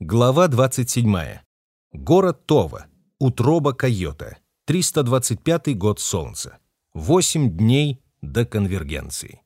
Глава 27. Город Това. Утроба койота. 325 год Солнца. 8 дней до конвергенции.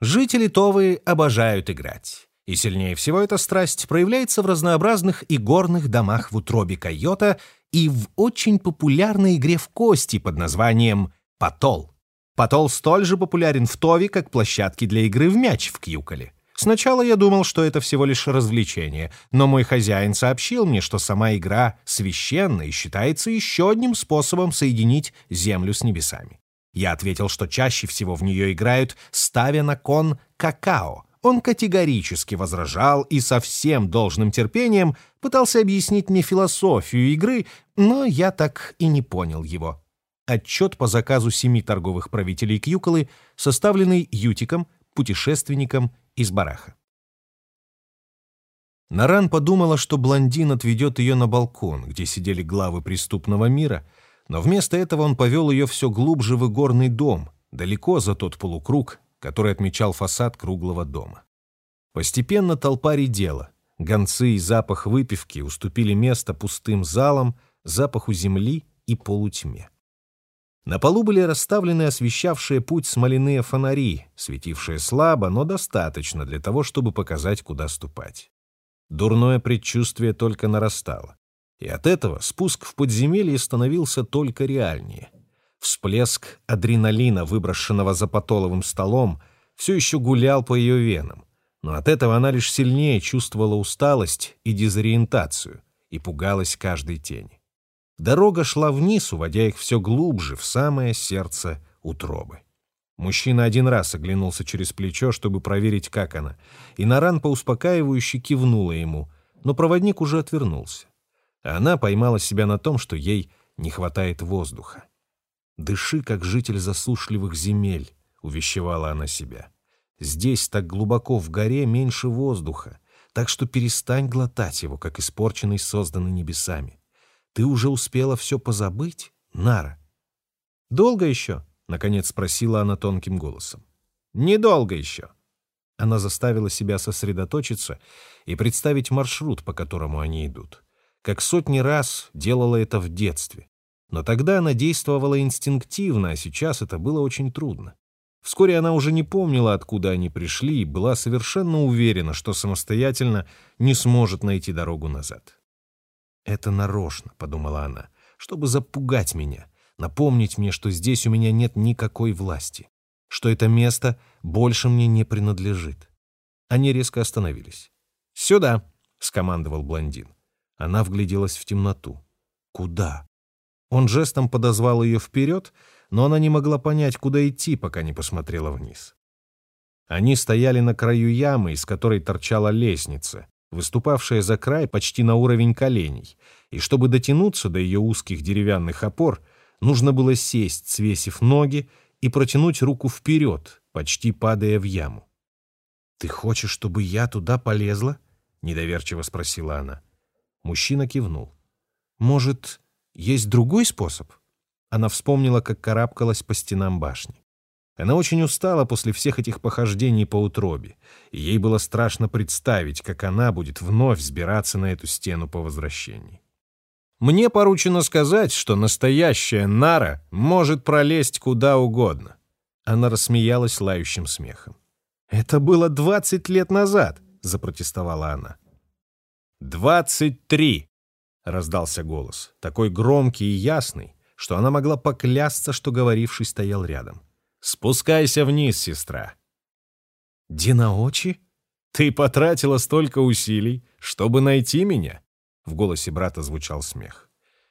Жители Товы обожают играть. И сильнее всего эта страсть проявляется в разнообразных и горных домах в утробе койота и в очень популярной игре в кости под названием «Потол». Потол столь же популярен в Тове, как площадки для игры в мяч в Кьюколе. Сначала я думал, что это всего лишь развлечение, но мой хозяин сообщил мне, что сама игра священна и считается еще одним способом соединить землю с небесами. Я ответил, что чаще всего в нее играют, ставя на кон какао. Он категорически возражал и со всем должным терпением пытался объяснить мне философию игры, но я так и не понял его. Отчет по заказу семи торговых правителей Кьюколы, составленный Ютиком, путешественником из бараха. Наран подумала, что блондин отведет ее на балкон, где сидели главы преступного мира, но вместо этого он повел ее все глубже в игорный дом, далеко за тот полукруг, который отмечал фасад круглого дома. Постепенно толпа редела. Гонцы и запах выпивки уступили место пустым залам, запаху земли и полутьме. На полу были расставлены освещавшие путь смоляные фонари, светившие слабо, но достаточно для того, чтобы показать, куда ступать. Дурное предчувствие только нарастало. И от этого спуск в подземелье становился только реальнее. Всплеск адреналина, выброшенного за потоловым столом, все еще гулял по ее венам. Но от этого она лишь сильнее чувствовала усталость и дезориентацию и пугалась каждой тени. Дорога шла вниз, уводя их все глубже, в самое сердце утробы. Мужчина один раз оглянулся через плечо, чтобы проверить, как она, и Наран поуспокаивающе кивнула ему, но проводник уже отвернулся. Она поймала себя на том, что ей не хватает воздуха. «Дыши, как житель засушливых земель», — увещевала она себя. «Здесь, так глубоко в горе, меньше воздуха, так что перестань глотать его, как испорченный, созданный небесами. Ты уже успела все позабыть, Нара? Долго еще? Наконец спросила она тонким голосом. Недолго еще. Она заставила себя сосредоточиться и представить маршрут, по которому они идут. Как сотни раз делала это в детстве. Но тогда она действовала инстинктивно, а сейчас это было очень трудно. Вскоре она уже не помнила, откуда они пришли, и была совершенно уверена, что самостоятельно не сможет найти дорогу назад. «Это нарочно», — подумала она, — «чтобы запугать меня, напомнить мне, что здесь у меня нет никакой власти, что это место больше мне не принадлежит». Они резко остановились. «Сюда!» — скомандовал блондин. Она вгляделась в темноту. «Куда?» Он жестом подозвал ее вперед, но она не могла понять, куда идти, пока не посмотрела вниз. Они стояли на краю ямы, из которой торчала лестница, выступавшая за край почти на уровень коленей, и чтобы дотянуться до ее узких деревянных опор, нужно было сесть, свесив ноги, и протянуть руку вперед, почти падая в яму. «Ты хочешь, чтобы я туда полезла?» — недоверчиво спросила она. Мужчина кивнул. «Может, есть другой способ?» Она вспомнила, как карабкалась по стенам башни. Она очень устала после всех этих похождений по утробе, и ей было страшно представить, как она будет вновь взбираться на эту стену по возвращении. Мне поручено сказать, что настоящая Нара может пролезть куда угодно. Она рассмеялась лающим смехом. «Это было двадцать лет назад», — запротестовала она. «Двадцать три!» — раздался голос, такой громкий и ясный, что она могла поклясться, что говоривший стоял рядом. Спускайся вниз, сестра. Динаочи? Ты потратила столько усилий, чтобы найти меня? В голосе брата звучал смех.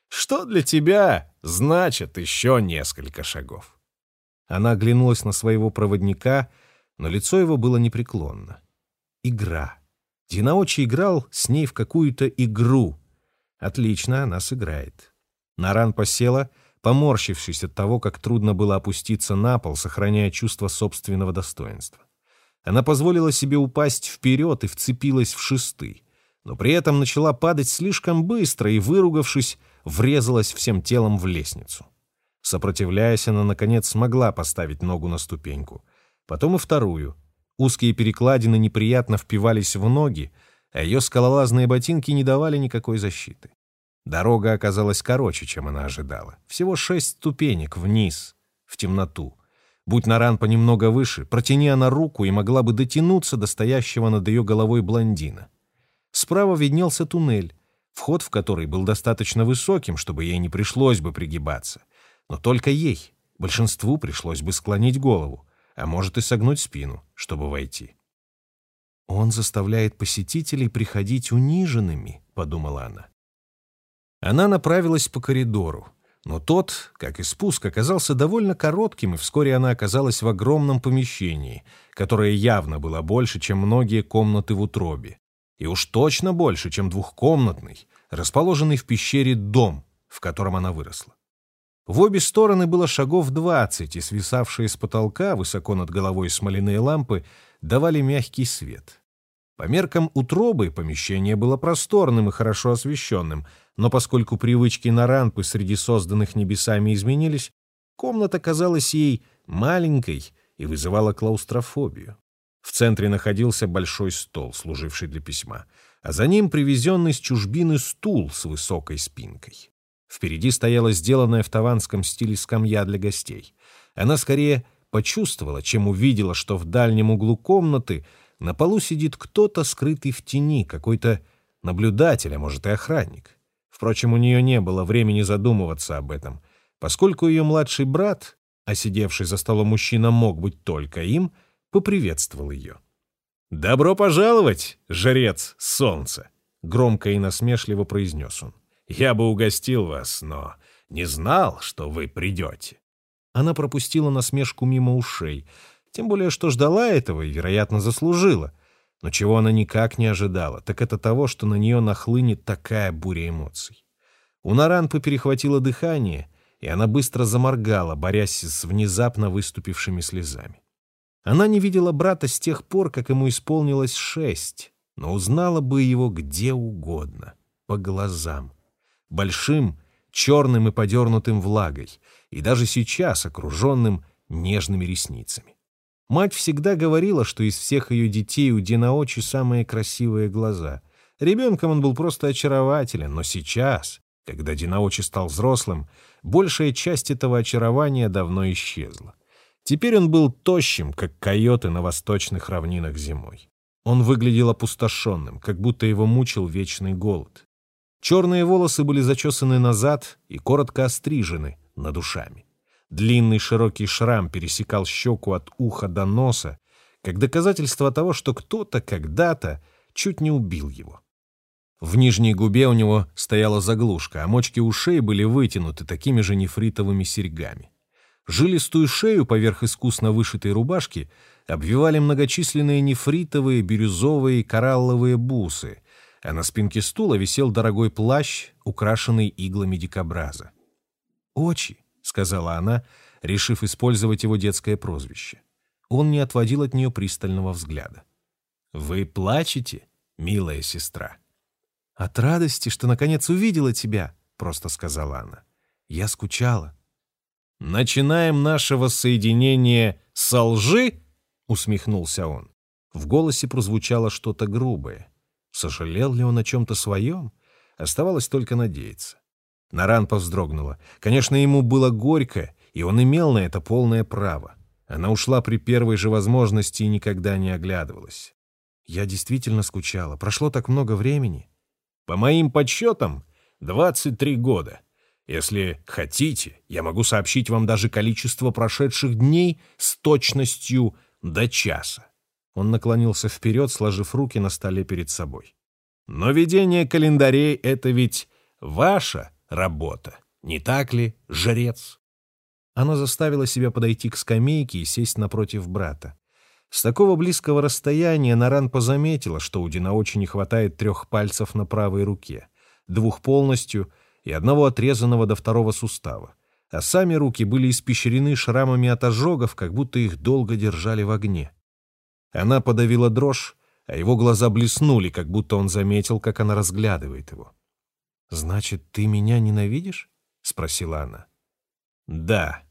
Что для тебя значит еще несколько шагов? Она оглянулась на своего проводника, но лицо его было непреклонно. Игра. Динаочи играл с ней в какую-то игру. Отлично, она сыграет. Наран посела поморщившись от того, как трудно было опуститься на пол, сохраняя чувство собственного достоинства. Она позволила себе упасть вперед и вцепилась в шесты, но при этом начала падать слишком быстро и, выругавшись, врезалась всем телом в лестницу. Сопротивляясь, она, наконец, смогла поставить ногу на ступеньку. Потом и вторую. Узкие перекладины неприятно впивались в ноги, а ее скалолазные ботинки не давали никакой защиты. Дорога оказалась короче, чем она ожидала. Всего шесть ступенек вниз, в темноту. Будь Наран понемнога выше, протяни она руку и могла бы дотянуться до стоящего над ее головой блондина. Справа виднелся туннель, вход в который был достаточно высоким, чтобы ей не пришлось бы пригибаться. Но только ей, большинству пришлось бы склонить голову, а может и согнуть спину, чтобы войти. «Он заставляет посетителей приходить униженными», — подумала она. Она направилась по коридору, но тот, как и спуск, оказался довольно коротким, и вскоре она оказалась в огромном помещении, которое явно было больше, чем многие комнаты в утробе, и уж точно больше, чем двухкомнатный, расположенный в пещере дом, в котором она выросла. В обе стороны было шагов двадцать, и свисавшие с потолка, высоко над головой смоляные лампы, давали мягкий свет. По меркам утробы помещение было просторным и хорошо освещенным, но поскольку привычки на рампы среди созданных небесами изменились, комната казалась ей маленькой и вызывала клаустрофобию. В центре находился большой стол, служивший для письма, а за ним привезенный с чужбины стул с высокой спинкой. Впереди стояла сделанная в таванском стиле скамья для гостей. Она скорее почувствовала, чем увидела, что в дальнем углу комнаты на полу сидит кто-то, скрытый в тени, какой-то наблюдатель, а может и охранник. Впрочем, у нее не было времени задумываться об этом, поскольку ее младший брат, а сидевший за столом мужчина мог быть только им, поприветствовал ее. «Добро пожаловать, жрец солнца!» — громко и насмешливо произнес он. «Я бы угостил вас, но не знал, что вы придете». Она пропустила насмешку мимо ушей — тем более, что ждала этого и, вероятно, заслужила. Но чего она никак не ожидала, так это того, что на нее нахлынет такая буря эмоций. У Наранпы перехватило дыхание, и она быстро заморгала, борясь с внезапно выступившими слезами. Она не видела брата с тех пор, как ему исполнилось шесть, но узнала бы его где угодно, по глазам. Большим, черным и подернутым влагой, и даже сейчас окруженным нежными ресницами. Мать всегда говорила, что из всех ее детей у Динаочи самые красивые глаза. Ребенком он был просто очарователен, но сейчас, когда Динаочи стал взрослым, большая часть этого очарования давно исчезла. Теперь он был тощим, как койоты на восточных равнинах зимой. Он выглядел опустошенным, как будто его мучил вечный голод. Черные волосы были зачесаны назад и коротко острижены над ушами. Длинный широкий шрам пересекал щеку от уха до носа, как доказательство того, что кто-то когда-то чуть не убил его. В нижней губе у него стояла заглушка, а мочки ушей были вытянуты такими же нефритовыми серьгами. Жилистую шею поверх искусно вышитой рубашки обвивали многочисленные нефритовые, бирюзовые и коралловые бусы, а на спинке стула висел дорогой плащ, украшенный иглами дикобраза. Очи, — сказала она, решив использовать его детское прозвище. Он не отводил от нее пристального взгляда. «Вы плачете, милая сестра?» «От радости, что наконец увидела тебя», — просто сказала она. «Я скучала». «Начинаем наше воссоединение со лжи?» — усмехнулся он. В голосе прозвучало что-то грубое. Сожалел ли он о чем-то своем? Оставалось только надеяться. Наранпа вздрогнула. Конечно, ему было горько, и он имел на это полное право. Она ушла при первой же возможности и никогда не оглядывалась. Я действительно скучала. Прошло так много времени. По моим подсчетам, 23 года. Если хотите, я могу сообщить вам даже количество прошедших дней с точностью до часа. Он наклонился вперед, сложив руки на столе перед собой. Но ведение календарей — это ведь ваша работа. Не так ли, жрец? Она заставила себя подойти к скамейке и сесть напротив брата. С такого близкого расстояния Наран позаметила, что у Динаочи не хватает трех пальцев на правой руке, двух полностью и одного отрезанного до второго сустава, а сами руки были испещрены шрамами от ожогов, как будто их долго держали в огне. Она подавила дрожь, а его глаза блеснули, как будто он заметил, как она разглядывает его. «Значит, ты меня ненавидишь?» — спросила она. «Да».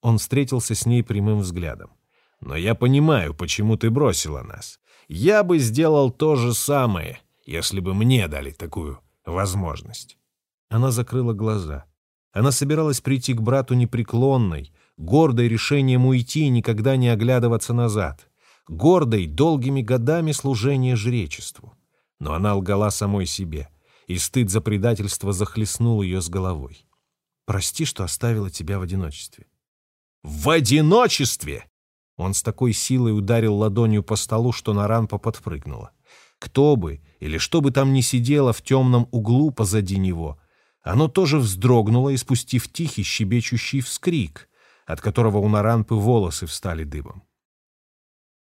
Он встретился с ней прямым взглядом. «Но я понимаю, почему ты бросила нас. Я бы сделал то же самое, если бы мне дали такую возможность. Она закрыла глаза. Она собиралась прийти к брату непреклонной, гордой решением уйти и никогда не оглядываться назад, гордой долгими годами служения жречеству. Но она лгала самой себе, и стыд за предательство захлестнул ее с головой. «Прости, что оставила тебя в одиночестве». «В одиночестве!» Он с такой силой ударил ладонью по столу, что Наранпа подпрыгнула. Кто бы или что бы там ни сидело в темном углу позади него, оно тоже вздрогнуло, испустив тихий щебечущий вскрик, от которого у Наранпы волосы встали дыбом.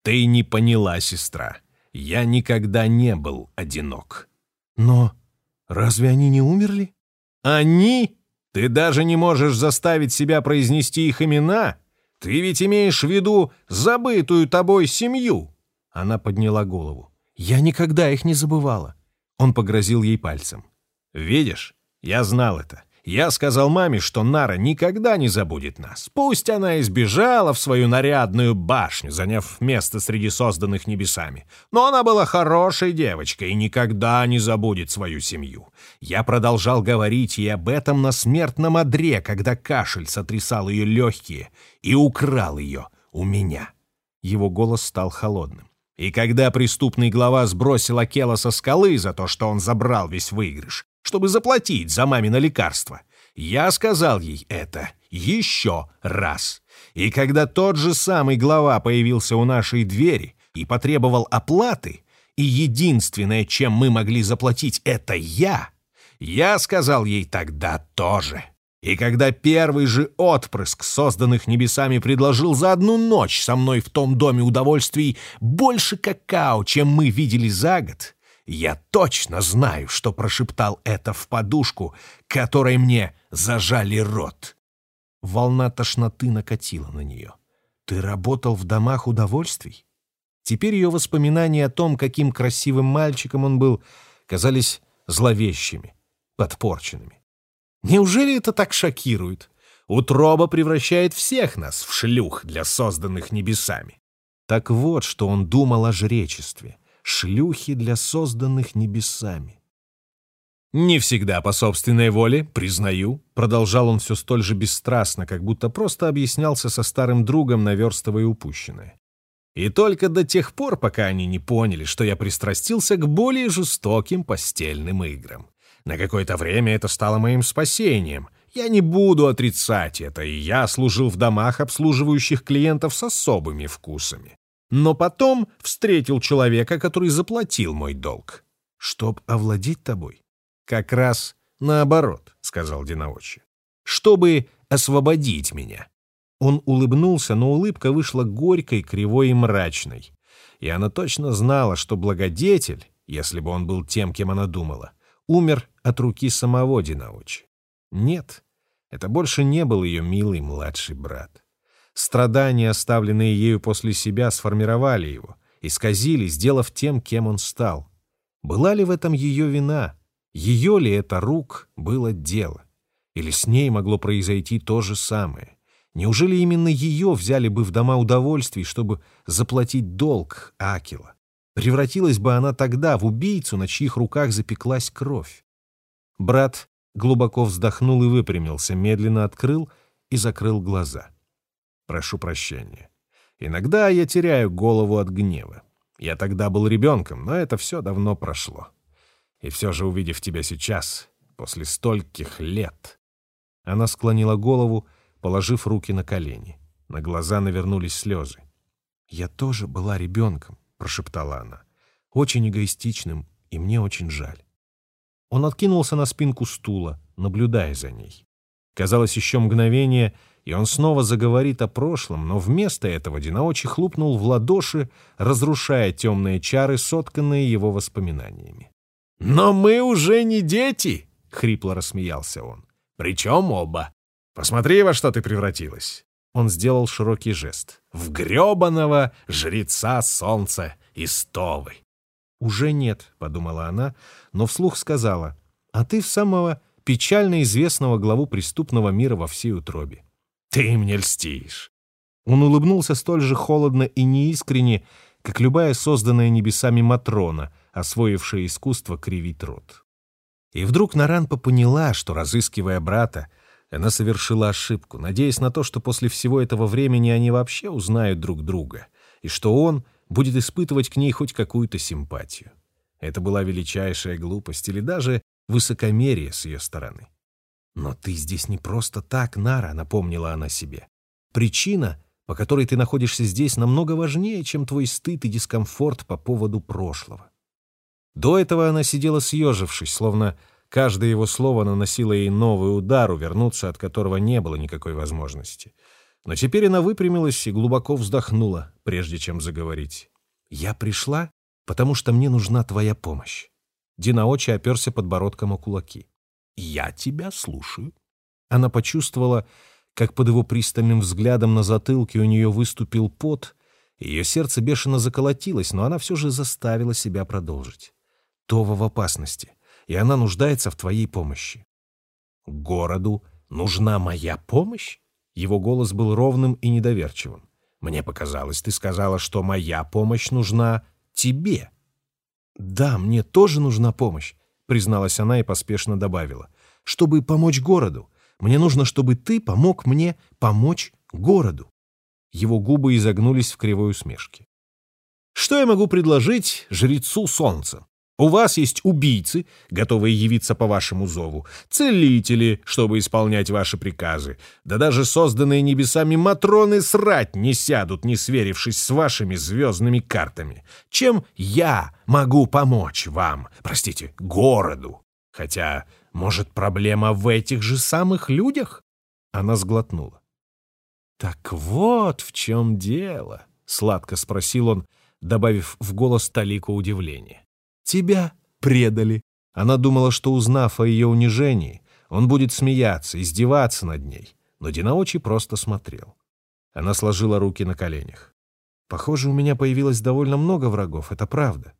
«Ты не поняла, сестра. Я никогда не был одинок». «Но разве они не умерли?» «Они? Ты даже не можешь заставить себя произнести их имена? Ты ведь имеешь в виду забытую тобой семью?» Она подняла голову. «Я никогда их не забывала». Он погрозил ей пальцем. «Видишь, я знал это. Я сказал маме, что Нара никогда не забудет нас. Пусть она избежала в свою нарядную башню, заняв место среди созданных небесами. Но она была хорошей девочкой и никогда не забудет свою семью. Я продолжал говорить ей об этом на смертном одре, когда кашель сотрясал ее легкие и украл ее у меня. Его голос стал холодным. И когда преступный глава сбросил Акела со скалы за то, что он забрал весь выигрыш, чтобы заплатить за мамино лекарство. Я сказал ей это еще раз. И когда тот же самый глава появился у нашей двери и потребовал оплаты, и единственное, чем мы могли заплатить, это я, я сказал ей тогда тоже. И когда первый же отпрыск, созданных небесами, предложил за одну ночь со мной в том доме удовольствий больше какао, чем мы видели за год, я точно знаю, что прошептал это в подушку, которой мне зажали рот. Волна тошноты накатила на нее. «Ты работал в домах удовольствий?» Теперь ее воспоминания о том, каким красивым мальчиком он был, казались зловещими, подпорченными. Неужели это так шокирует? Утроба превращает всех нас в шлюх для созданных небесами. Так вот, что он думал о жречестве шлюхи для созданных небесами. «Не всегда по собственной воле, признаю», — продолжал он все столь же бесстрастно, как будто просто объяснялся со старым другом, наверстывая упущенное. И только до тех пор, пока они не поняли, что я пристрастился к более жестоким постельным играм. На какое-то время это стало моим спасением. Я не буду отрицать это, и я служил в домах, обслуживающих клиентов с особыми вкусами. Но потом встретил человека, который заплатил мой долг. Чтоб овладеть тобой? Как раз наоборот, сказал Динаочи. Чтобы освободить меня. Он улыбнулся, но улыбка вышла горькой, кривой и мрачной. И она точно знала, что благодетель, если бы он был тем, кем она думала, умер от руки самого Динаочи. Нет, это больше не был ее милый младший брат. Страдания, оставленные ею после себя, сформировали его, исказили, сделав тем, кем он стал. Была ли в этом ее вина? Ее ли это рук было дело? Или с ней могло произойти то же самое? Неужели именно ее взяли бы в дома удовольствий, чтобы заплатить долг Акила? Превратилась бы она тогда в убийцу, на чьих руках запеклась кровь. Брат глубоко вздохнул и выпрямился, медленно открыл и закрыл глаза. Прошу прощения. Иногда я теряю голову от гнева. Я тогда был ребенком, но это все давно прошло. И все же, увидев тебя сейчас, после стольких лет... Она склонила голову, положив руки на колени. На глаза навернулись слезы. «Я тоже была ребенком», — прошептала она. «Очень эгоистичным, и мне очень жаль». Он откинулся на спинку стула, наблюдая за ней. Казалось, еще мгновение — и он снова заговорит о прошлом, но вместо этого Динаочи хлопнул в ладоши, разрушая темные чары, сотканные его воспоминаниями. «Но мы уже не дети!» — хрипло рассмеялся он. «Причем оба. Посмотри, во что ты превратилась!» Он сделал широкий жест. «В гребаного жреца солнца Истовы!» «Уже нет», — подумала она, но вслух сказала, «а ты в самого печально известного главу преступного мира во всей утробе. «Ты мне льстишь!» Он улыбнулся столь же холодно и неискренне, как любая созданная небесами Матрона, освоившая искусство кривить рот. И вдруг Наранпа поняла, что, разыскивая брата, она совершила ошибку, надеясь на то, что после всего этого времени они вообще узнают друг друга, и что он будет испытывать к ней хоть какую-то симпатию. Это была величайшая глупость или даже высокомерие с ее стороны. «Но ты здесь не просто так, Нара», — напомнила она себе. «Причина, по которой ты находишься здесь, намного важнее, чем твой стыд и дискомфорт по поводу прошлого». До этого она сидела съежившись, словно каждое его слово наносило ей новый удар, увернуться от которого не было никакой возможности. Но теперь она выпрямилась и глубоко вздохнула, прежде чем заговорить. «Я пришла, потому что мне нужна твоя помощь». Динаочи оперся подбородком о кулаки. «Я тебя слушаю». Она почувствовала, как под его пристальным взглядом на затылке у нее выступил пот, ее сердце бешено заколотилось, но она все же заставила себя продолжить. Това в опасности, и она нуждается в твоей помощи. Городу нужна моя помощь? Его голос был ровным и недоверчивым. Мне показалось, ты сказала, что моя помощь нужна тебе. Да, мне тоже нужна помощь, призналась она и поспешно добавила. Чтобы помочь городу, мне нужно, чтобы ты помог мне помочь городу. Его губы изогнулись в кривой усмешке. Что я могу предложить жрецу солнца? У вас есть убийцы, готовые явиться по вашему зову, целители, чтобы исполнять ваши приказы, да даже созданные небесами матроны срать не сядут, не сверившись с вашими звездными картами. Чем я могу помочь вам, простите, городу? Хотя, может, проблема в этих же самых людях? Она сглотнула. «Так вот в чем дело», — сладко спросил он, добавив в голос талику удивления. Тебя предали. Она думала, что, узнав о ее унижении, он будет смеяться, издеваться над ней, но Динаочи просто смотрел. Она сложила руки на коленях. «Похоже, у меня появилось довольно много врагов, это правда.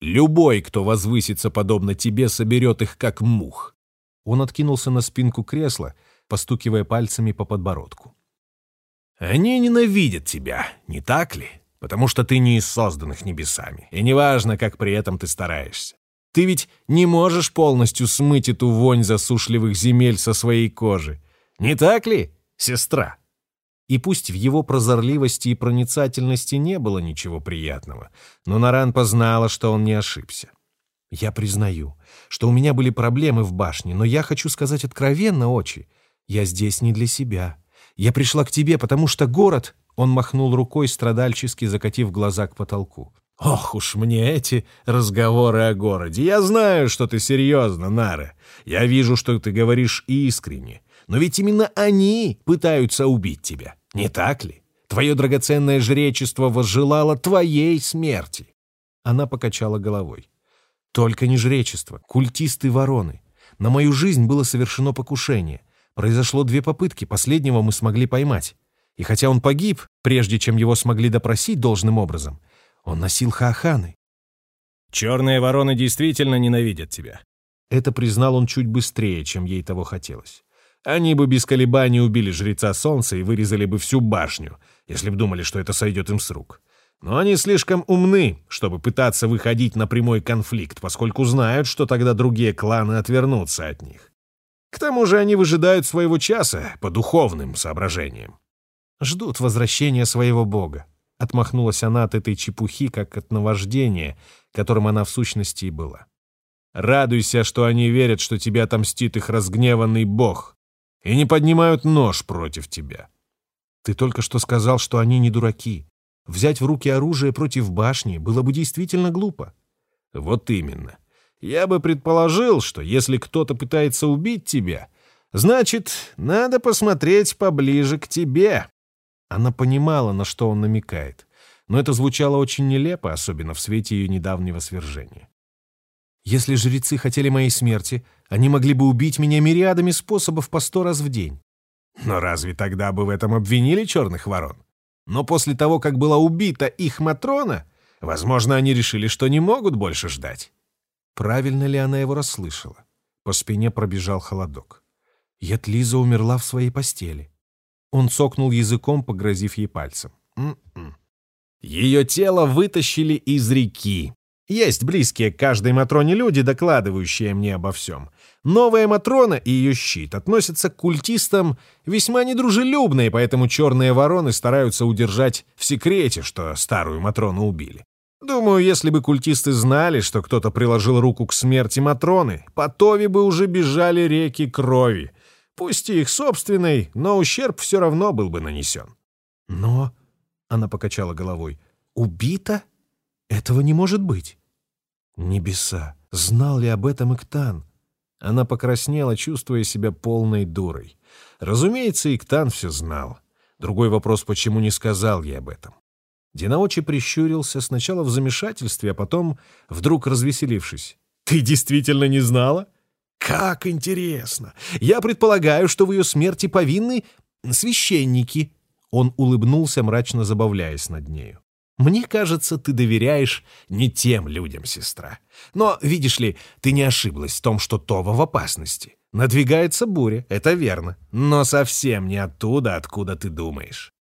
Любой, кто возвысится подобно тебе, соберет их как мух». Он откинулся на спинку кресла, постукивая пальцами по подбородку. «Они ненавидят тебя, не так ли? Потому что ты не из созданных небесами, и неважно, как при этом ты стараешься. Ты ведь не можешь полностью смыть эту вонь засушливых земель со своей кожи. Не так ли, сестра? И пусть в его прозорливости и проницательности не было ничего приятного, но Наран познала, что он не ошибся. Я признаю, что у меня были проблемы в башне, но я хочу сказать откровенно, Очи, я здесь не для себя. Я пришла к тебе, потому что город он махнул рукой, страдальчески закатив глаза к потолку. «Ох уж мне эти разговоры о городе! Я знаю, что ты серьезно, Нара. Я вижу, что ты говоришь искренне. Но ведь именно они пытаются убить тебя, не так ли? Твое драгоценное жречество возжелало твоей смерти!» Она покачала головой. «Только не жречество, культисты вороны. На мою жизнь было совершено покушение. Произошло две попытки, последнего мы смогли поймать. И хотя он погиб, прежде чем его смогли допросить должным образом, он носил хааханы. «Черные вороны действительно ненавидят тебя». Это признал он чуть быстрее, чем ей того хотелось. Они бы без колебаний убили жреца солнца и вырезали бы всю башню, если б думали, что это сойдет им с рук. Но они слишком умны, чтобы пытаться выходить на прямой конфликт, поскольку знают, что тогда другие кланы отвернутся от них. К тому же они выжидают своего часа по духовным соображениям. Ждут возвращения своего бога. Отмахнулась она от этой чепухи, как от наваждения, которым она в сущности и была. Радуйся, что они верят, что тебя отомстит их разгневанный бог, и не поднимают нож против тебя. Ты только что сказал, что они не дураки. Взять в руки оружие против башни было бы действительно глупо. Вот именно. Я бы предположил, что если кто-то пытается убить тебя, значит, надо посмотреть поближе к тебе. Она понимала, на что он намекает, но это звучало очень нелепо, особенно в свете ее недавнего свержения. «Если жрецы хотели моей смерти, они могли бы убить меня мириадами способов по сто раз в день». Но разве тогда бы в этом обвинили черных ворон? Но после того, как была убита их Матрона, возможно, они решили, что не могут больше ждать. Правильно ли она его расслышала? По спине пробежал холодок. Ятлиза умерла в своей постели. Он цокнул языком, погрозив ей пальцем. М-м. Ее тело вытащили из реки, Есть близкие к каждой Матроне люди, докладывающие мне обо всем. Новая Матрона и ее щит относятся к культистам весьма недружелюбно, и поэтому черные вороны стараются удержать в секрете, что старую Матрону убили. Думаю, если бы культисты знали, что кто-то приложил руку к смерти Матроны, по бы уже бежали реки крови. Пусть и их собственной, но ущерб все равно был бы нанесен. Но, — она покачала головой, — убита? Этого не может быть. Небеса! Знал ли об этом Иктан? Она покраснела, чувствуя себя полной дурой. Разумеется, Иктан все знал. Другой вопрос, почему не сказал ей об этом. Динаочи прищурился сначала в замешательстве, а потом, вдруг развеселившись. «Ты действительно не знала?» «Как интересно! Я предполагаю, что в ее смерти повинны священники». Он улыбнулся, мрачно забавляясь над нею. Мне кажется, ты доверяешь не тем людям, сестра. Но, видишь ли, ты не ошиблась в том, что Това в опасности. Надвигается буря, это верно, но совсем не оттуда, откуда ты думаешь.